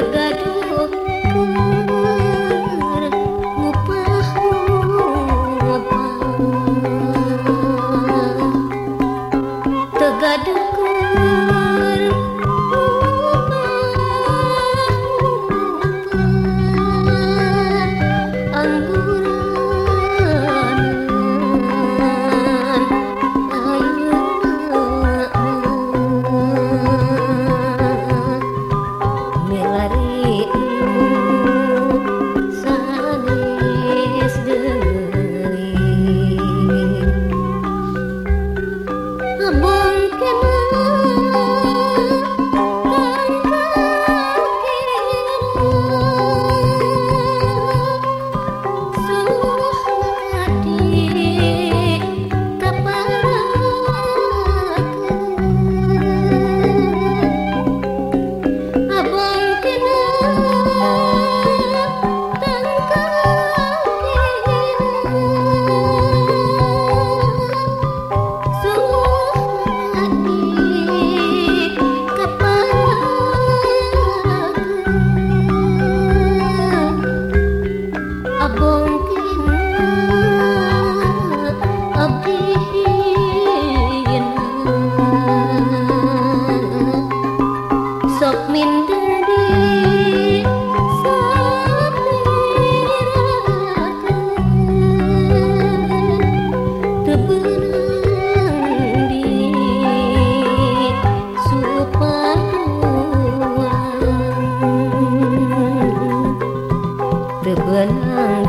the tebenang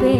di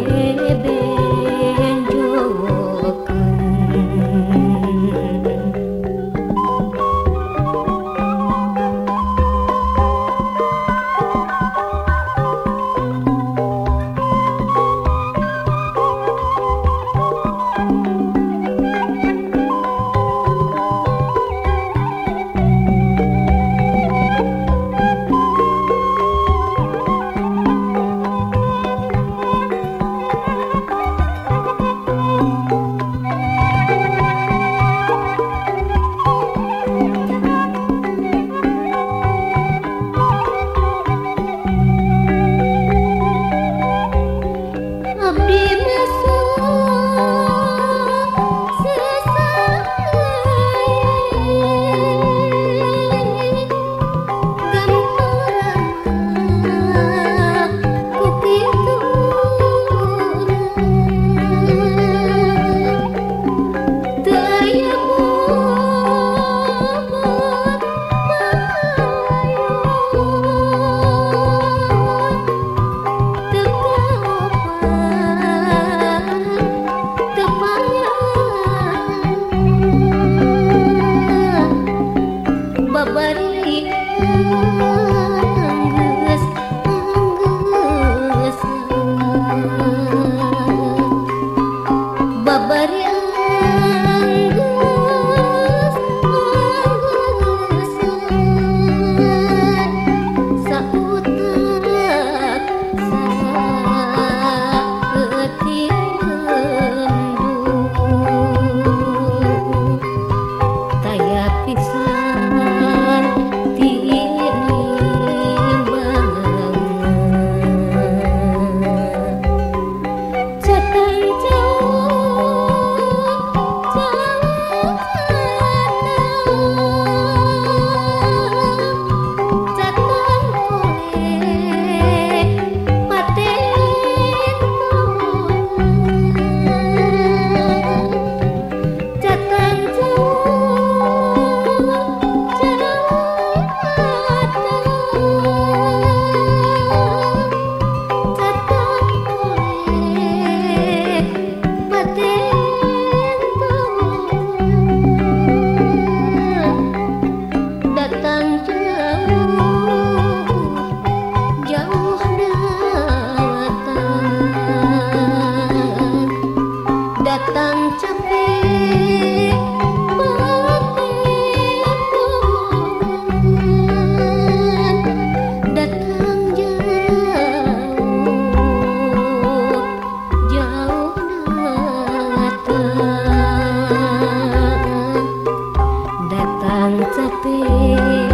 babare Mata Pe